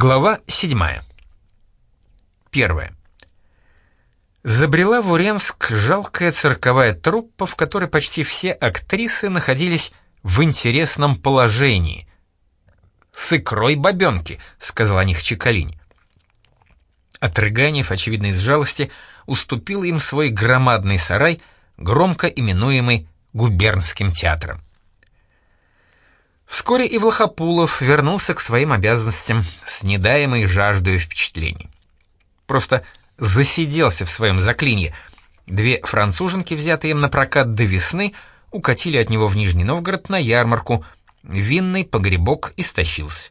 Глава 7. Первое. Забрела в Уренск жалкая цирковая труппа, в которой почти все актрисы находились в интересном положении. «С икрой бабенки», — сказал о них Чекалинь. Отрыганиев, очевидно из жалости, уступил им свой громадный сарай, громко именуемый губернским театром. Вскоре и Влахопулов вернулся к своим обязанностям с недаемой жаждой впечатлений. Просто засиделся в своем заклинье. Две француженки, взятые им на прокат до весны, укатили от него в Нижний Новгород на ярмарку. Винный погребок истощился.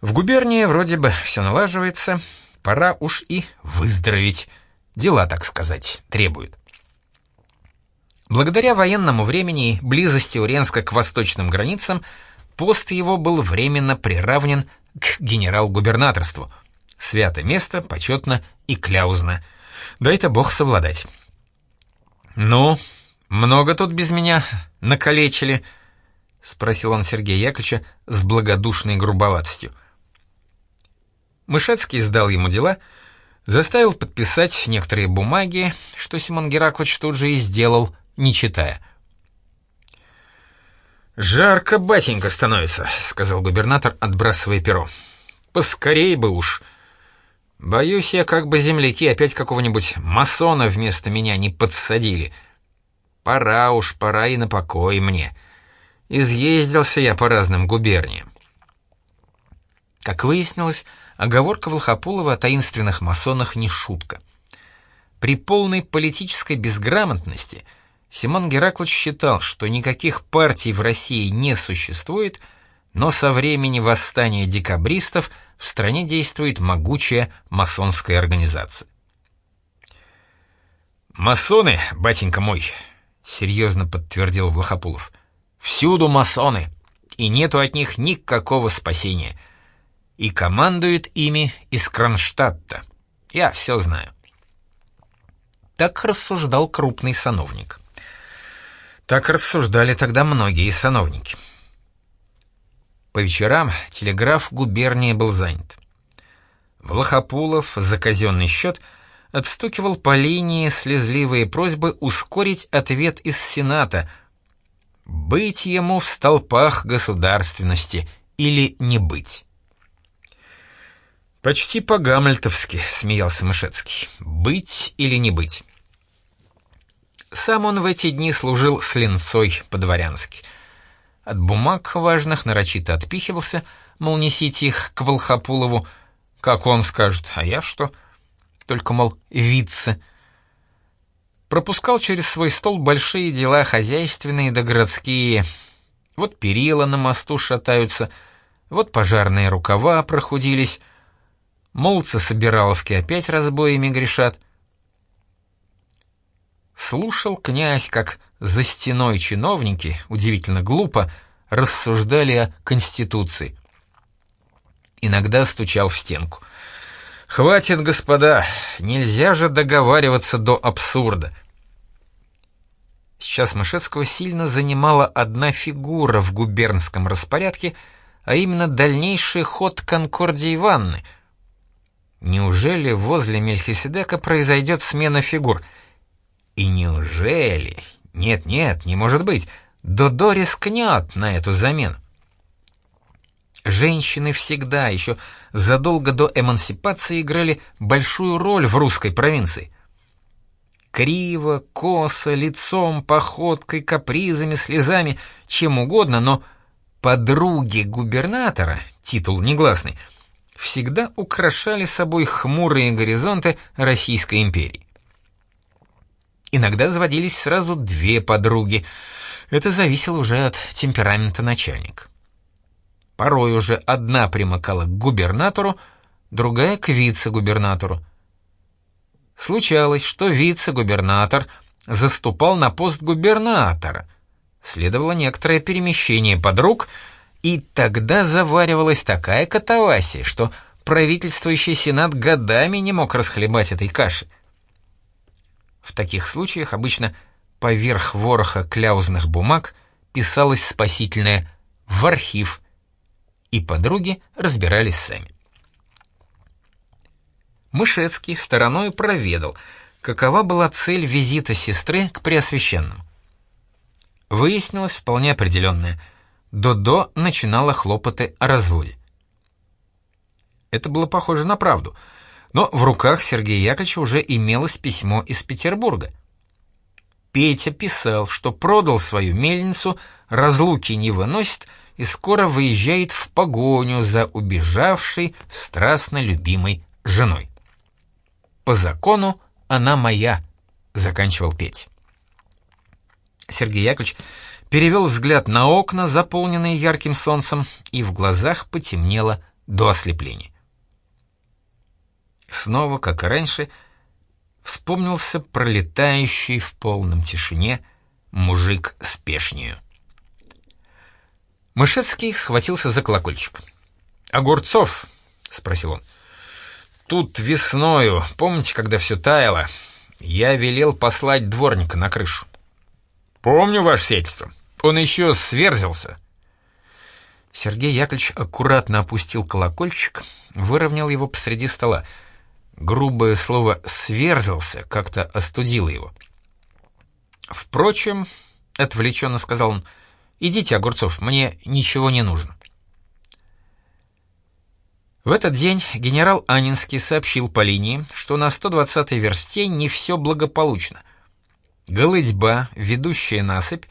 В губернии вроде бы все налаживается, пора уж и выздороветь. Дела, так сказать, требуют. Благодаря военному времени и близости Уренска к восточным границам, пост его был временно приравнен к генерал-губернаторству. Святое место, почетно и кляузно. Дай-то бог совладать. «Ну, много тут без меня накалечили?» — спросил он Сергея Яковлевича с благодушной грубоватостью. Мышецкий сдал ему дела, заставил подписать некоторые бумаги, что Симон Гераклович тут же и сделал — не читая. «Жарко, батенька, становится», — сказал губернатор, отбрасывая перо. «Поскорей бы уж. Боюсь я, как бы земляки опять какого-нибудь масона вместо меня не подсадили. Пора уж, пора и на покой мне. Изъездился я по разным губерниям». Как выяснилось, оговорка Волхопулова о таинственных масонах не шутка. При полной политической безграмотности — Симон Гераклович считал, что никаких партий в России не существует, но со времени восстания декабристов в стране действует могучая масонская организация. «Масоны, батенька мой», — серьезно подтвердил Влахопулов, — «всюду масоны, и нету от них никакого спасения. И командует ими из Кронштадта. Я все знаю». Так рассуждал крупный сановник. Так рассуждали тогда многие сановники. По вечерам телеграф губернии был занят. Влахопулов за казенный счет отстукивал по линии слезливые просьбы ускорить ответ из Сената «Быть ему в столпах государственности или не быть». «Почти по-гамильтовски», — смеялся Мышецкий. «Быть или не быть». Сам он в эти дни служил с линцой по-дворянски. От бумаг важных нарочито отпихивался, мол, несите их к Волхопулову, как он скажет, а я что? Только, мол, вице. Пропускал через свой стол большие дела хозяйственные да городские. Вот перила на мосту шатаются, вот пожарные рукава прохудились, молодцы-собираловки опять разбоями грешат — Слушал князь, как за стеной чиновники, удивительно глупо, рассуждали о Конституции. Иногда стучал в стенку. «Хватит, господа, нельзя же договариваться до абсурда». Сейчас Мышецкого сильно занимала одна фигура в губернском распорядке, а именно дальнейший ход Конкордии Ивановны. Неужели возле Мельхиседека произойдет смена фигур — и неужели... Нет-нет, не может быть. Додо рискнет на эту замену. Женщины всегда, еще задолго до эмансипации, играли большую роль в русской провинции. Криво, косо, лицом, походкой, капризами, слезами, чем угодно, но подруги губернатора, титул негласный, всегда украшали собой хмурые горизонты Российской империи. Иногда заводились сразу две подруги. Это зависело уже от темперамента начальника. Порой уже одна примыкала к губернатору, другая — к вице-губернатору. Случалось, что вице-губернатор заступал на пост губернатора. Следовало некоторое перемещение подруг, и тогда заваривалась такая катавасия, что правительствующий сенат годами не мог расхлебать этой каши. В таких случаях обычно поверх вороха кляузных бумаг писалось спасительное «в архив», и подруги разбирались сами. Мышецкий стороной проведал, какова была цель визита сестры к Преосвященному. Выяснилось вполне определенное. Додо начинала хлопоты о разводе. Это было похоже на правду, но в руках Сергея Яковлевича уже имелось письмо из Петербурга. Петя писал, что продал свою мельницу, разлуки не выносит и скоро выезжает в погоню за убежавшей страстно любимой женой. «По закону она моя», — заканчивал Петь. Сергей Яковлевич перевел взгляд на окна, заполненные ярким солнцем, и в глазах потемнело до ослепления. Снова, как и раньше, вспомнился пролетающий в полном тишине мужик с пешнею. Мышецкий схватился за колокольчик. «Огурцов?» — спросил он. «Тут весною, помните, когда все таяло, я велел послать дворника на крышу?» «Помню, ваше сельство. Он еще сверзился». Сергей Яковлевич аккуратно опустил колокольчик, выровнял его посреди стола. Грубое слово «сверзался» как-то остудило его. «Впрочем», — отвлеченно сказал он, — «идите, Огурцов, мне ничего не нужно». В этот день генерал Анинский сообщил по линии, что на 120-й версте не все благополучно. Голыдьба, ведущая насыпь,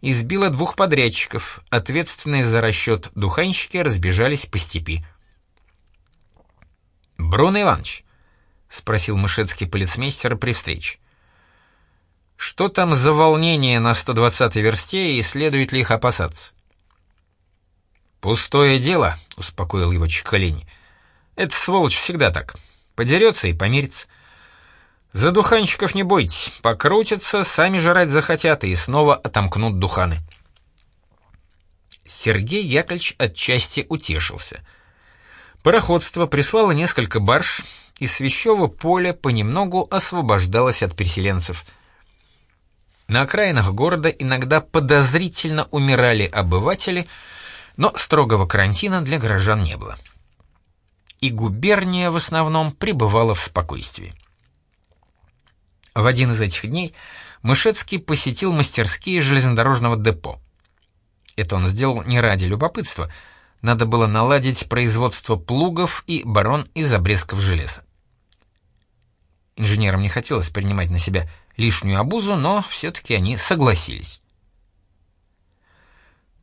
избила двух подрядчиков, ответственные за расчет духанщики разбежались по степи. «Бруно Иванович», — спросил мышецкий полицмейстер при встрече, — «что там за волнение на 120-й версте и следует ли их опасаться?» «Пустое дело», — успокоил его Чекалини. «Это сволочь всегда так. Подерется и помирится. За духанщиков не бойтесь, покрутятся, сами жрать захотят и снова отомкнут духаны. Сергей Яковлевич отчасти утешился. Пароходство прислало несколько барж, и Свящево поле понемногу освобождалось от переселенцев. На окраинах города иногда подозрительно умирали обыватели, но строгого карантина для горожан не было. И губерния в основном пребывала в спокойствии. В один из этих дней Мышецкий посетил мастерские железнодорожного депо. Это он сделал не ради любопытства, надо было наладить производство плугов и барон из обрезков железа. Инженерам не хотелось принимать на себя лишнюю обузу, но все-таки они согласились.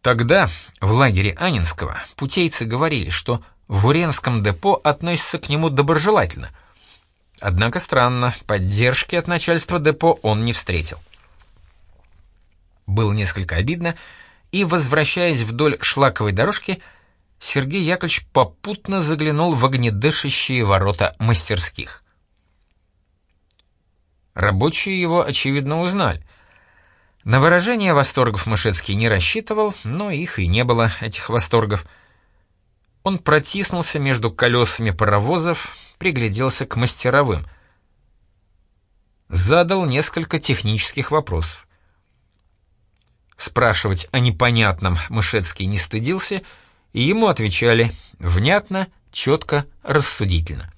Тогда в лагере Анинского путейцы говорили, что в Уренском депо относятся к нему доброжелательно — Однако странно, поддержки от начальства депо он не встретил. Было несколько обидно, и, возвращаясь вдоль шлаковой дорожки, Сергей Яковлевич попутно заглянул в огнедышащие ворота мастерских. Рабочие его, очевидно, узнали. На выражение восторгов Мышецкий не рассчитывал, но их и не было, этих восторгов — он протиснулся между колесами паровозов, пригляделся к мастеровым. Задал несколько технических вопросов. Спрашивать о непонятном Мышецкий не стыдился, и ему отвечали внятно, четко, рассудительно.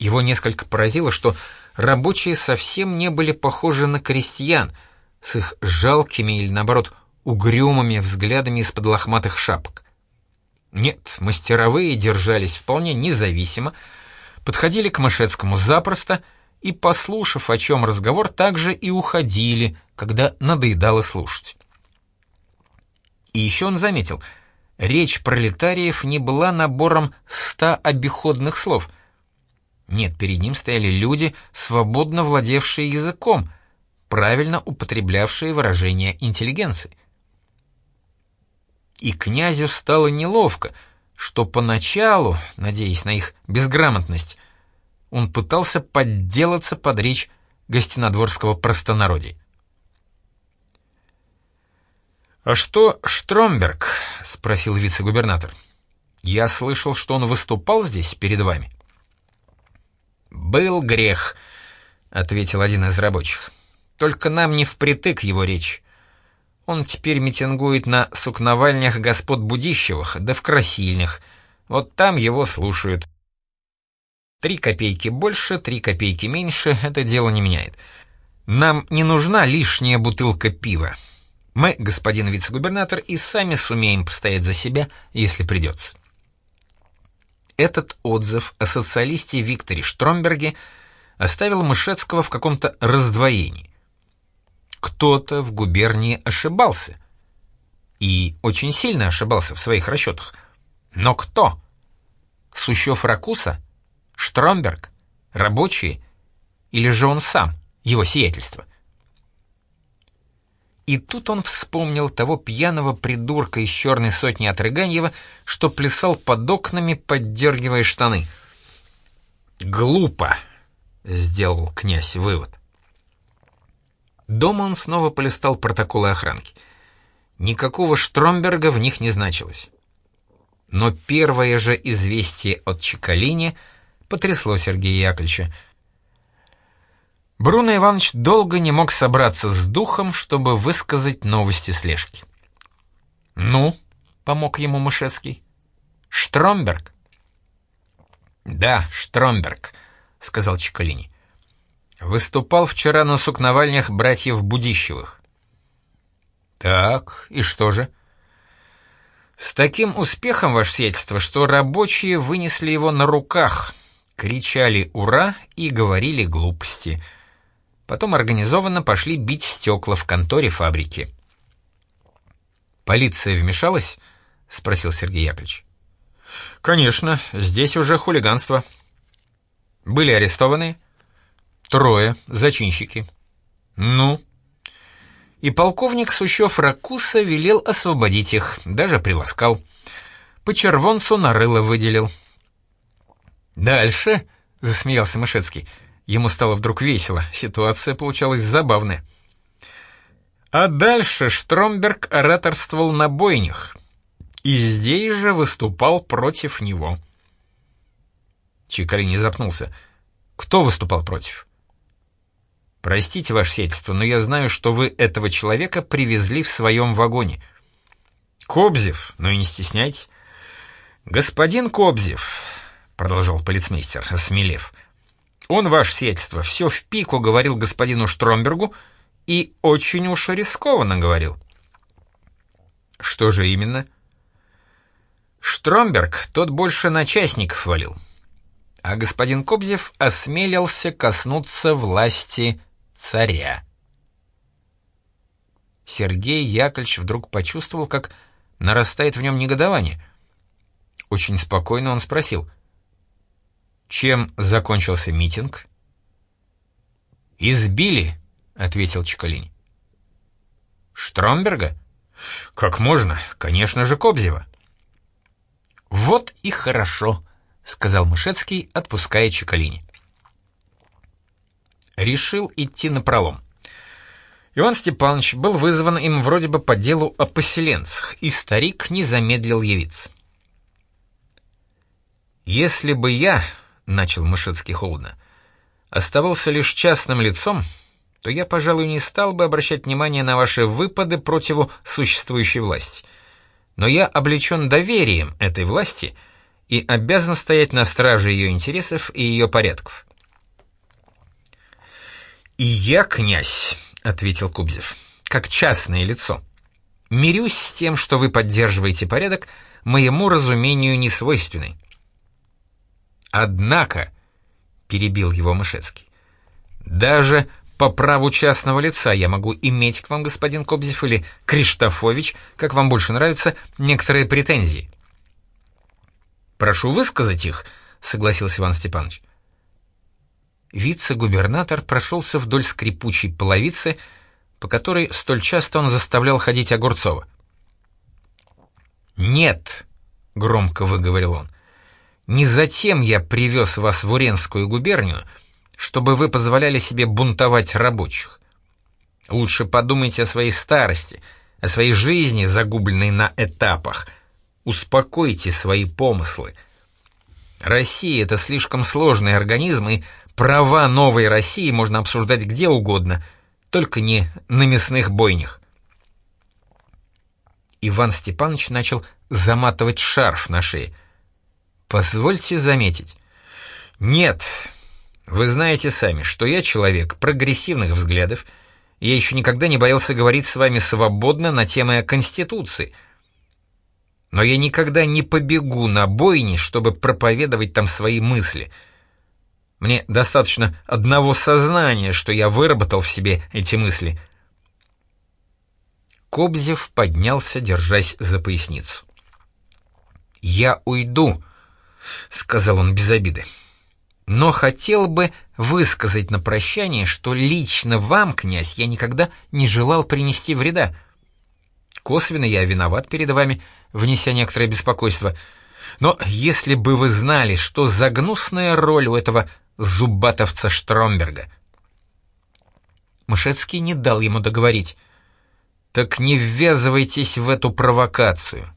Его несколько поразило, что рабочие совсем не были похожи на крестьян, с их жалкими или, наоборот, угрюмыми взглядами из-под лохматых шапок. Нет, мастеровые держались вполне независимо, подходили к Мышецкому запросто и, послушав, о чем разговор, также и уходили, когда надоедало слушать. И еще он заметил, речь пролетариев не была набором ста обиходных слов. Нет, перед ним стояли люди, свободно владевшие языком, правильно употреблявшие выражения интеллигенции и князю стало неловко, что поначалу, надеясь на их безграмотность, он пытался подделаться под речь гостинодворского простонародия. «А что Штромберг?» — спросил вице-губернатор. «Я слышал, что он выступал здесь перед вами». «Был грех», — ответил один из рабочих. «Только нам не впритык его речь. Он теперь митингует на сукновальнях господ Будищевых, да в Красильнях. Вот там его слушают. Три копейки больше, три копейки меньше — это дело не меняет. Нам не нужна лишняя бутылка пива. Мы, господин вице-губернатор, и сами сумеем постоять за себя, если придется. Этот отзыв о социалисте Викторе Штромберге оставил Мышецкого в каком-то раздвоении. Кто-то в губернии ошибался. И очень сильно ошибался в своих расчетах. Но кто? Сущев-Ракуса? Штромберг? Рабочие? Или же он сам, его сиятельство? И тут он вспомнил того пьяного придурка из черной сотни от Рыганьева, что плясал под окнами, поддергивая штаны. «Глупо!» — сделал князь вывод. Дома он снова полистал протоколы охранки. Никакого Штромберга в них не значилось. Но первое же известие от Чекалини потрясло Сергея Яковлевича. Бруно Иванович долго не мог собраться с духом, чтобы высказать новости слежки. «Ну?» — помог ему Мышецкий. «Штромберг?» «Да, Штромберг», — сказал Чекалини. «Выступал вчера на сукновальнях братьев Будищевых». «Так, и что же?» «С таким успехом, ваше сиятельство, что рабочие вынесли его на руках, кричали «Ура!» и говорили глупости». Потом организованно пошли бить стекла в конторе фабрики. «Полиция вмешалась?» — спросил Сергей Яковлевич. «Конечно, здесь уже хулиганство». «Были арестованы?» «Трое, зачинщики». «Ну?» И полковник Сущев-Ракуса велел освободить их, даже приласкал. По червонцу на рыло выделил. «Дальше?» — засмеялся Мышецкий. Ему стало вдруг весело, ситуация получалась забавная. А дальше Штромберг ораторствовал на бойнях. И здесь же выступал против него. Чикари не запнулся. Кто выступал против? Простите, ваше сельство, но я знаю, что вы этого человека привезли в своем вагоне. Кобзев, ну и не стесняйтесь. Господин Кобзев, продолжал полицмейстер, осмелев, — он, ваше сиятельство, все в пику говорил господину Штромбергу и очень уж рискованно говорил. Что же именно? Штромберг тот больше начальников валил. А господин Кобзев осмелился коснуться власти царя. Сергей Яковлевич вдруг почувствовал, как нарастает в нем негодование. Очень спокойно он спросил, чем закончился митинг? «Избили», — ответил Чекалинь. «Штромберга? Как можно? Конечно же, Кобзева». «Вот и хорошо», — сказал Мышецкий, отпуская Чекалини. Решил идти на пролом. Иван Степанович был вызван им вроде бы по делу о поселенцах, и старик не замедлил явиться. «Если бы я, — начал Мышецкий холодно, — «оставался лишь частным лицом, то я, пожалуй, не стал бы обращать внимание на ваши выпады против существующей власти. Но я облечен доверием этой власти и обязан стоять на страже ее интересов и ее порядков». «И я, князь», — ответил Кубзев, — «как частное лицо. Мирюсь с тем, что вы поддерживаете порядок, моему разумению несвойственный. «Однако», — перебил его Мышецкий, — «даже по праву частного лица я могу иметь к вам, господин Кобзев, или Криштофович, как вам больше нравится, некоторые претензии». «Прошу высказать их», — согласился Иван Степанович. Вице-губернатор прошелся вдоль скрипучей половицы, по которой столь часто он заставлял ходить Огурцова. «Нет», — громко выговорил он, не затем я привез вас в Уренскую губернию, чтобы вы позволяли себе бунтовать рабочих. Лучше подумайте о своей старости, о своей жизни, загубленной на этапах. Успокойте свои помыслы. Россия — это слишком сложный организм, и права новой России можно обсуждать где угодно, только не на мясных бойнях. Иван Степанович начал заматывать шарф на шее — Позвольте заметить. Нет, вы знаете сами, что я человек прогрессивных взглядов, я еще никогда не боялся говорить с вами свободно на темы о Конституции. Но я никогда не побегу на бойни, чтобы проповедовать там свои мысли. Мне достаточно одного сознания, что я выработал в себе эти мысли. Кобзев поднялся, держась за поясницу. «Я уйду», — сказал он без обиды но хотел бы высказать на прощание, что лично вам, князь, я никогда не желал принести вреда. Косвенно я виноват перед вами, внеся некоторое беспокойство. Но если бы вы знали, что за гнусная роль у этого зубатовца Штромберга. Мышецкий не дал ему договорить. «Так не ввязывайтесь в эту провокацию.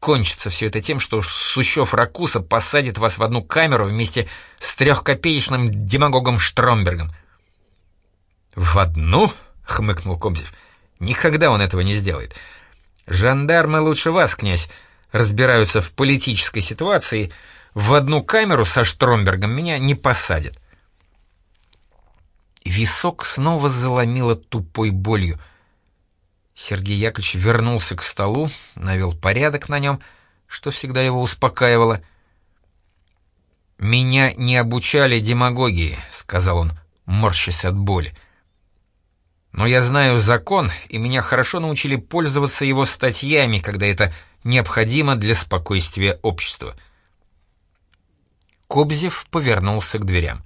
Кончится все это тем, что Сущев Ракуса посадит вас в одну камеру вместе с трехкопеечным демагогом Штромбергом. «В одну?» — хмыкнул Кобзев. «Никогда он этого не сделает. Жандармы лучше вас, князь, разбираются в политической ситуации. В одну камеру со Штромбергом меня не посадят». Висок снова заломило тупой болью — Сергей Яковлевич вернулся к столу, навел порядок на нем, что всегда его успокаивало. «Меня не обучали демагогии», — сказал он, морщась от боли. «Но я знаю закон, и меня хорошо научили пользоваться его статьями, когда это необходимо для спокойствия общества». Кобзев повернулся к дверям.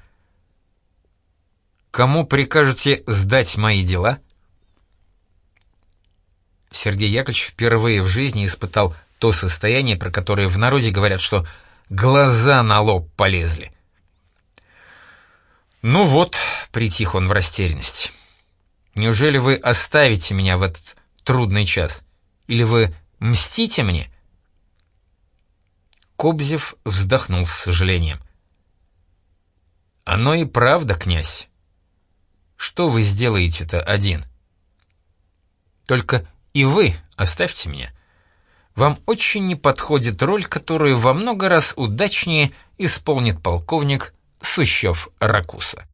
«Кому прикажете сдать мои дела?» Сергей Яковлевич впервые в жизни испытал то состояние, про которое в народе говорят, что глаза на лоб полезли. «Ну вот», — притих он в растерянности, — «неужели вы оставите меня в этот трудный час? Или вы мстите мне?» Кобзев вздохнул с сожалением. «Оно и правда, князь. Что вы сделаете-то один? Только и вы оставьте меня. Вам очень не подходит роль, которую во много раз удачнее исполнит полковник Сущев Ракуса.